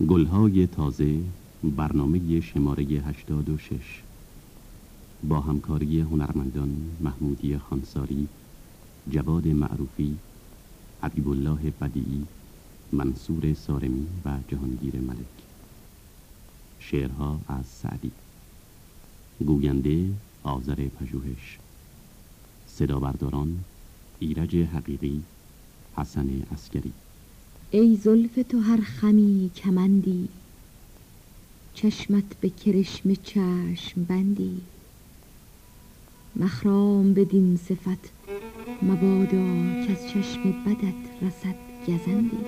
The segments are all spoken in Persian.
گلهای تازه برنامه شماره 86 با همکاری هنرمندان محمودی خانساری جواد معروفی حبیب الله بدیعی منصور سارمی و جهانگیر ملک. شعرها از سعدی. گوینده آذر پژوهش. صدا برداران ایرج حقیقی حسن اسکری ای زلف تو هر خمی کمندی چشمت به کرشم چشم بندی. مخرام بدین صفت مبادا که از چشم بدت رسد گزندی.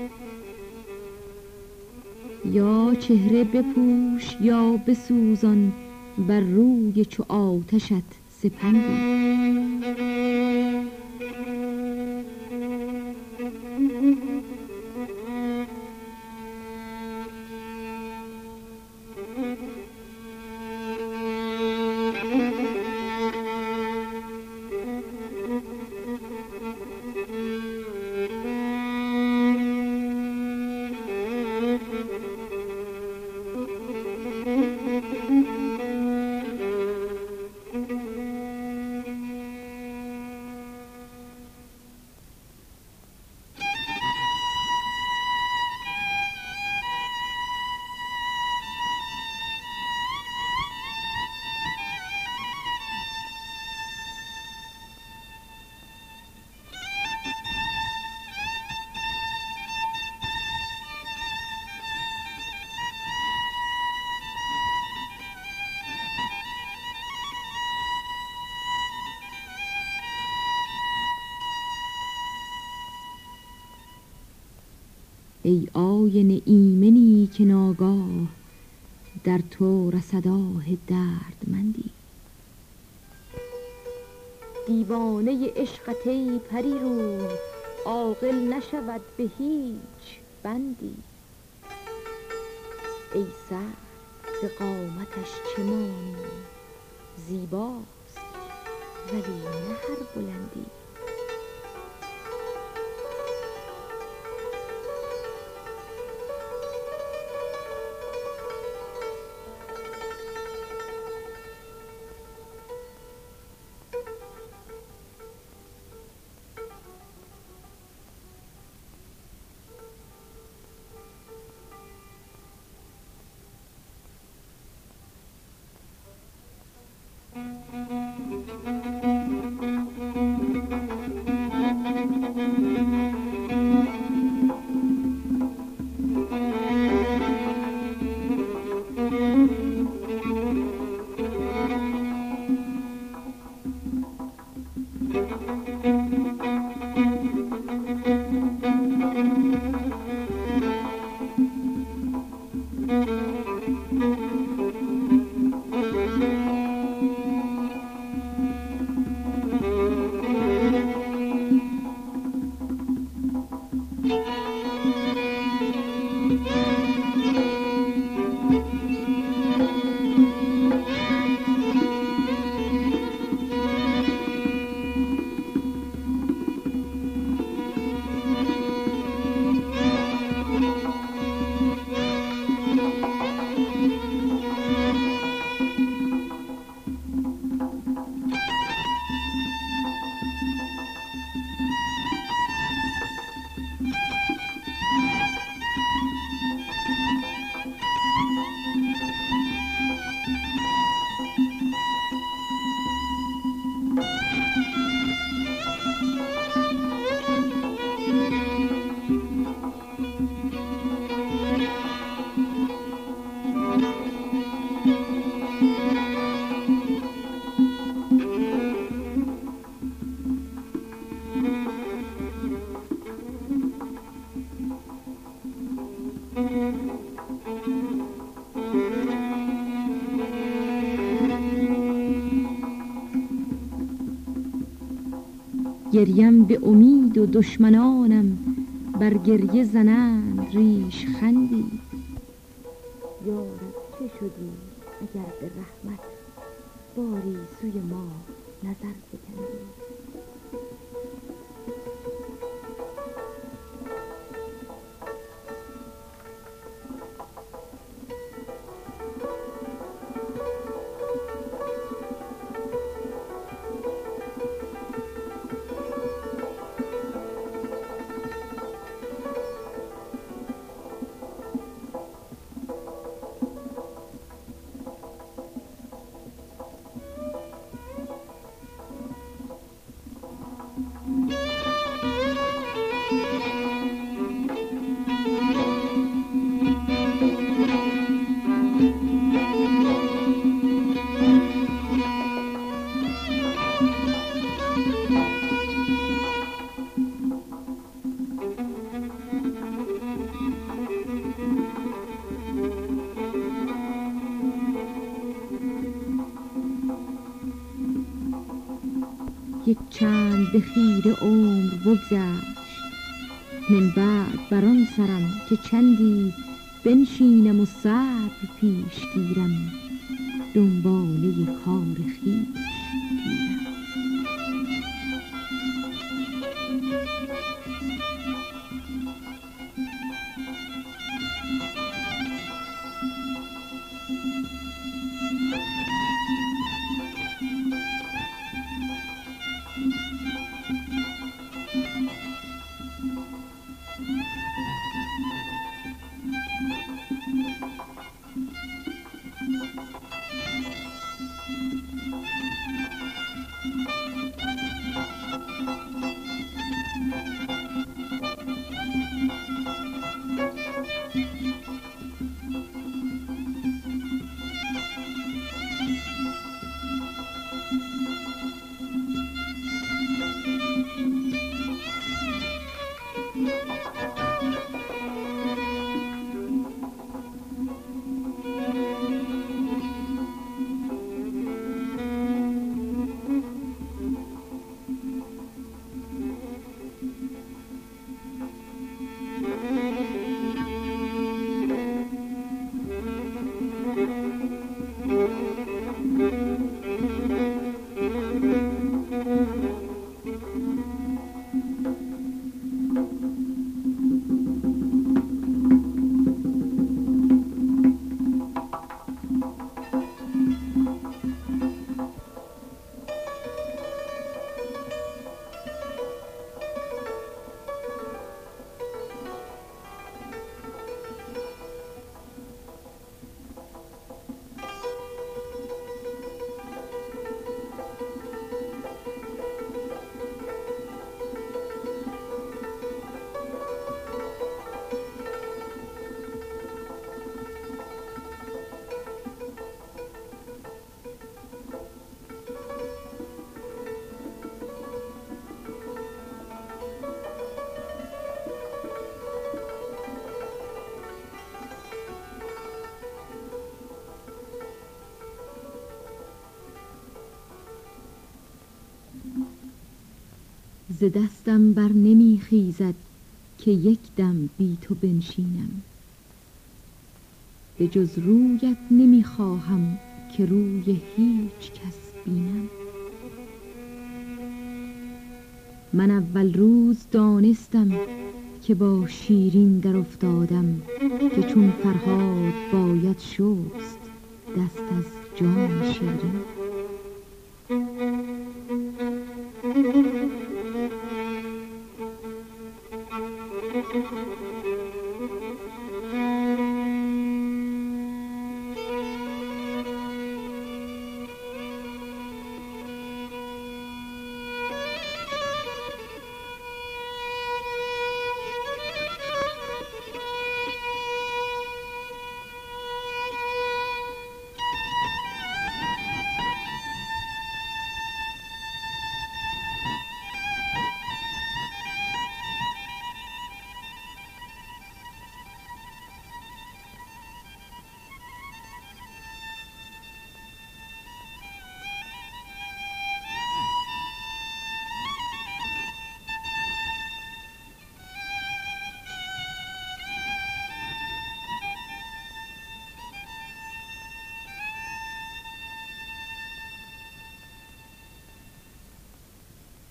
یا چهره بپوش یا بسوزان بر روی چو آتشت سپندی. ای آین ایمنی که ناگاه در تو رسداه دردمندی. دیوانه عشقت ای پری رو عاقل نشود به هیچ بندی. ای سر به قامتش چه مانی؟ زیباست ولی نه هر بلندی. گریم به امید و دشمنانم بر گریه زنند ریش خندی. یارب چه شدی؟ اگر به رحمت باری سوی ما نظر خیره عمر بگذشت. من بعد بر آن سرم که چندی بنشینم و صبر پیش گیرم. دنباله کار خویش ز دستم بر نمی خیزد که یک دم بی تو بنشینم. به جز رویت نمی خواهم که روی هیچ کس بینم. من اول روز دانستم که با شیرین در افتادم که چون فرهاد باید شست دست از جام شیرین.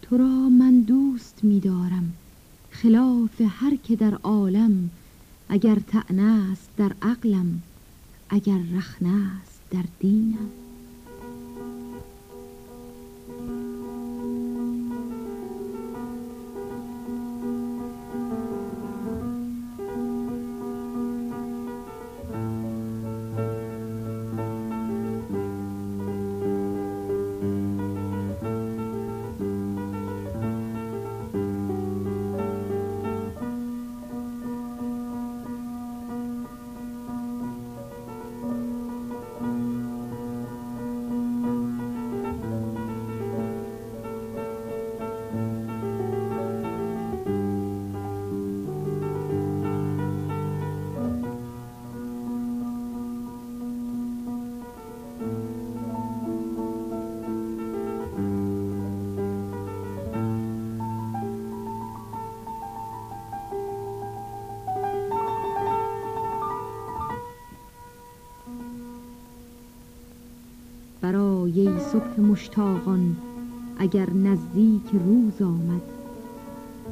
تو را من دوست می دارم خلاف هر که در عالم اگر تعنه است در عقلم اگر رخنه است در دینم. برای صبح مشتاقان اگر نزدیک روز آمد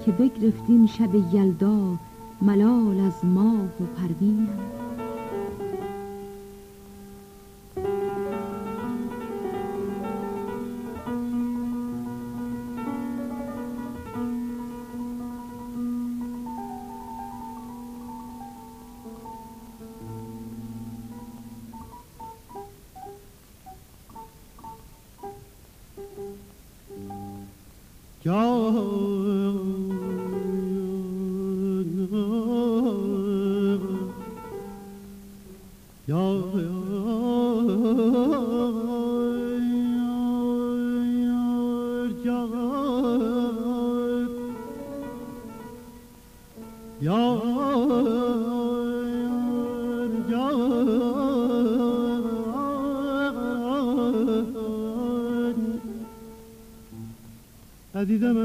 که بگرفتین شب یلدا ملال از ماه و پروینم جان عزیزم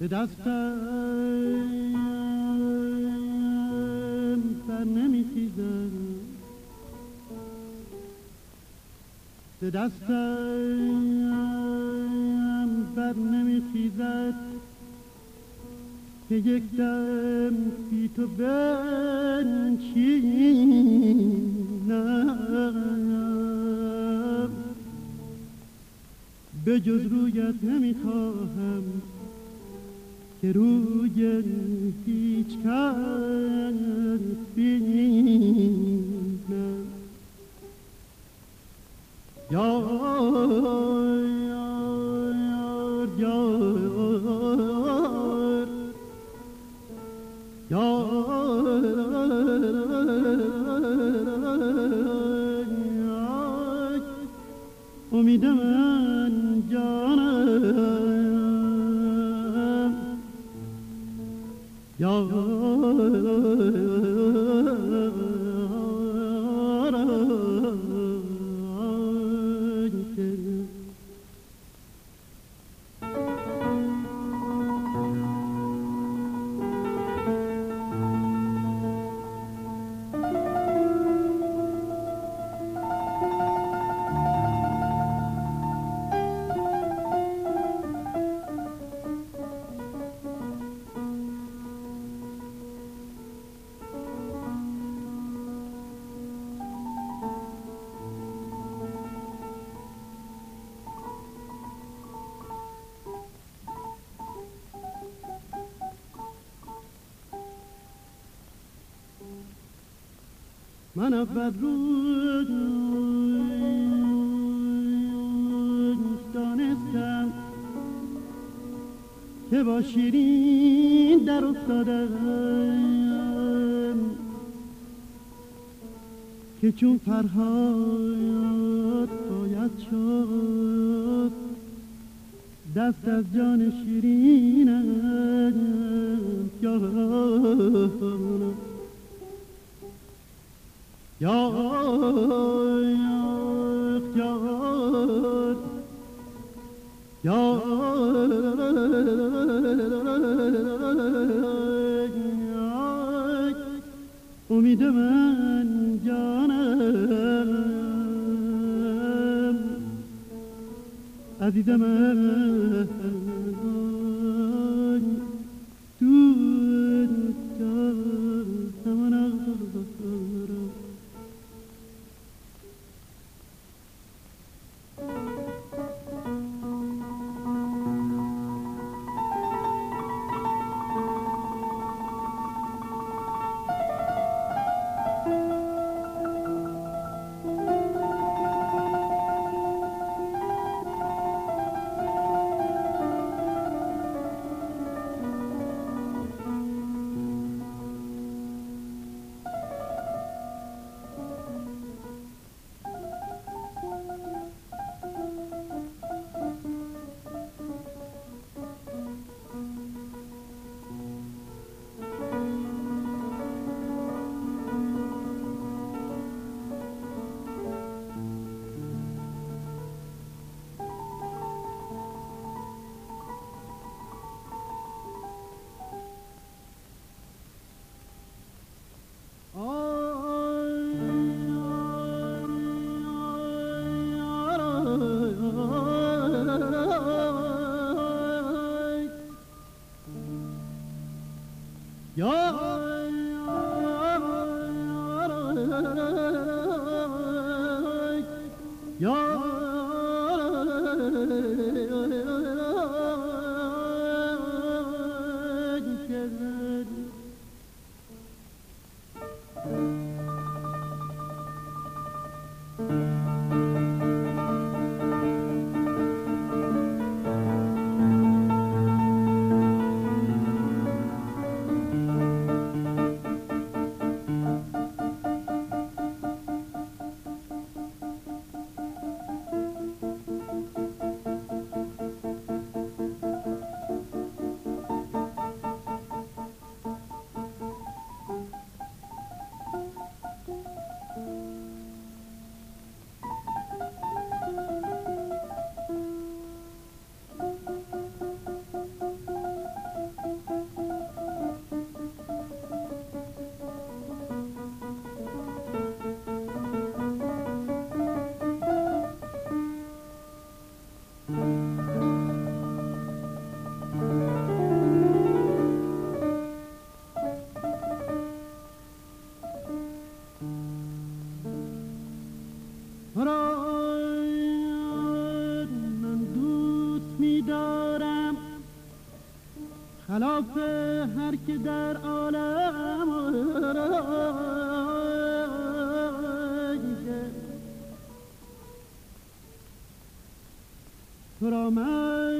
به دستم سر نمیخیزم. به دستم سر نمیخیزد. که یک دم بی تو بنشینم به جز رویت نمی‌خواهم. که روی هیچ کس بینم یا من اول روز دانستم که با شیرین در افتادم. که چون فرهاد باید شد دست از جان شیرینم یا امید من جانم. در عالم تو را من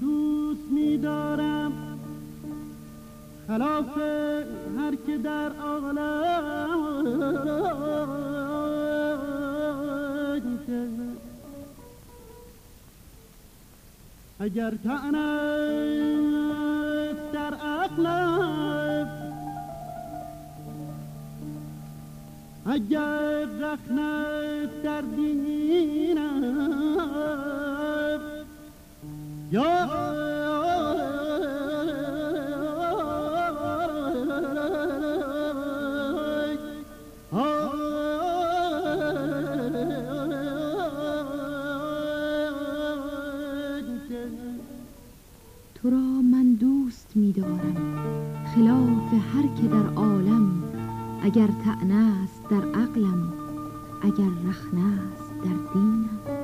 دوست می‌دارم. خلاف هر که در عالم اگر تعنت در عقلم اگر رخنت در دینم یا دوست می‌دارم خلاف هر که در عالم اگر طعنه است در عقلم اگر رخنه است در دینم.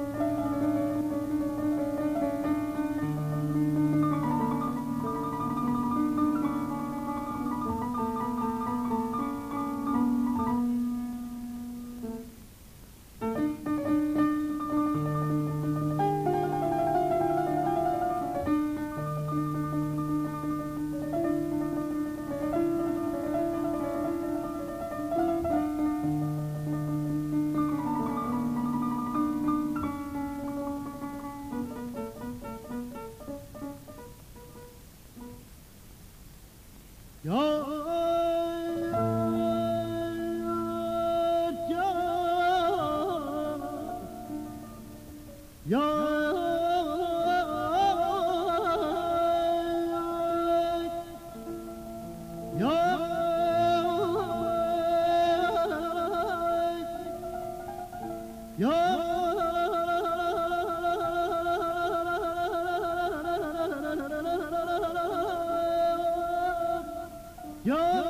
有。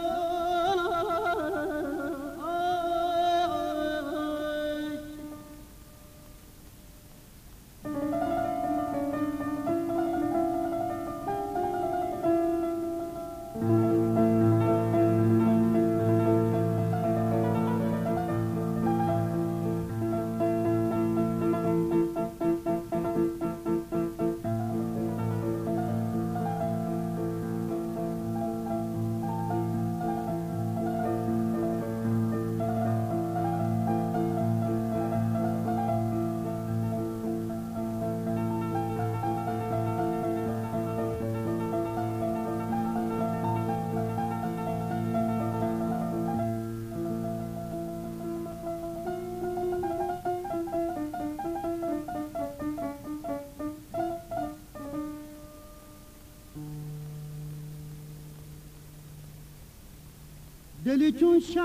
دلی چون شب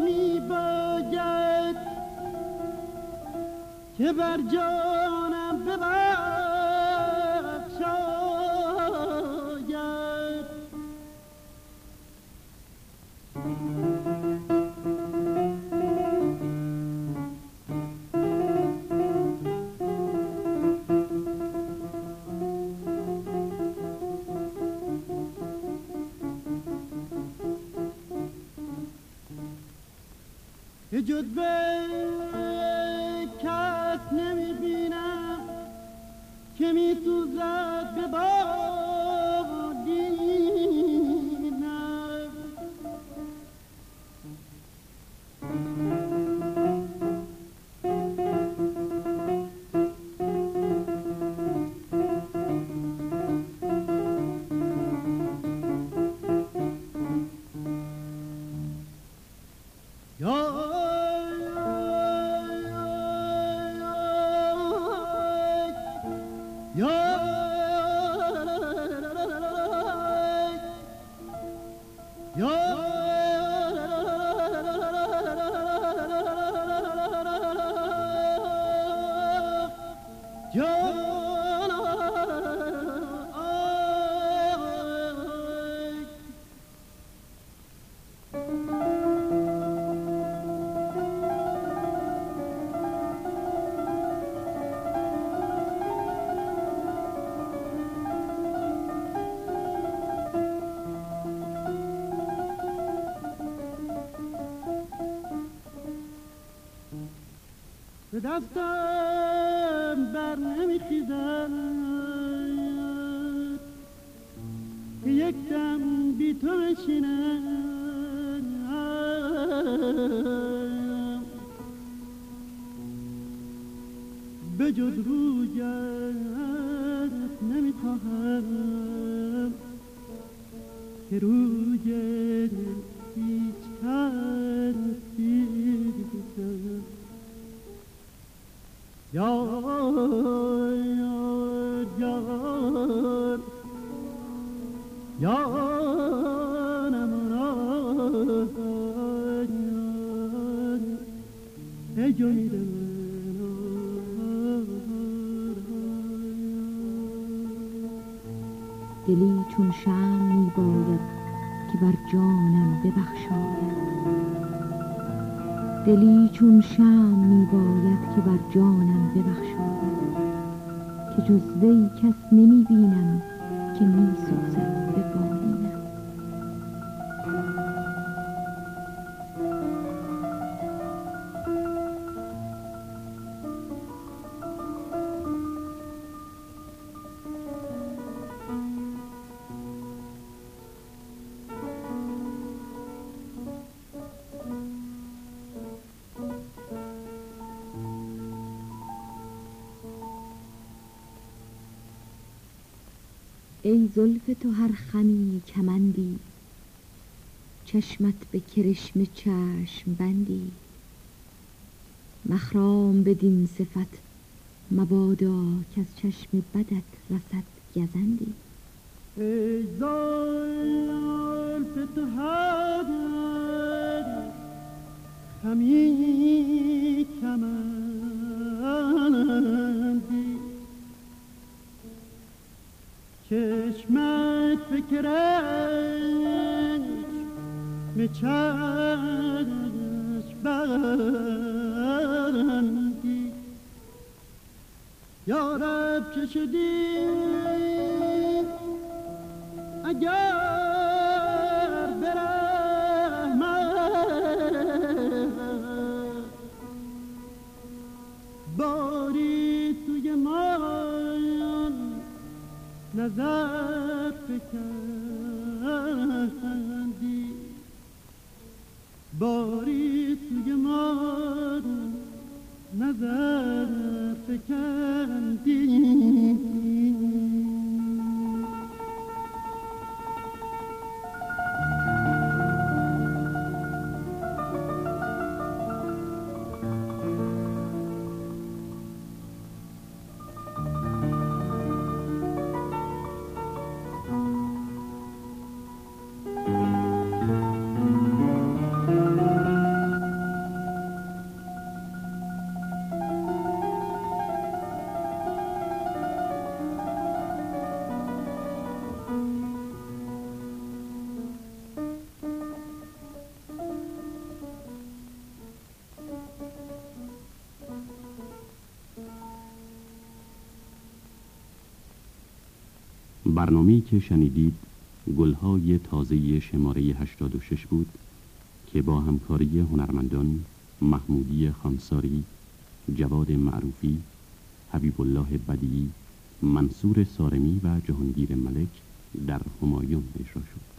می باید که بر جانم جز به کس نمی‌بینم که میسوزد به بالینم دستم بر نمیخیزد. که یک دم بی تو بشینم. به جز رویت دلی چون شم می باید که بر جانم ببخشاید. دلی چون شم می باید که بر جانم ای زلف تو هر خمی کمندی چشمت به کرشم چشم بندی. مخرام بدین صفت مبادا که از چشم بدت رسد گزندی. ای زلف تو هر خمی کمندی. چشمت فکرش به چشم بندی یارب چه شدی؟ اگر نظر فکندی. باری توی من نظر فکندی. برنامه‌ای که شنیدید گلهای تازه شماره 86 بود که با همکاری هنرمندان محمودی خانساری جواد معروفی حبیب الله بدیعی منصور سارمی و جهانگیر ملک در همایون اجرا شد.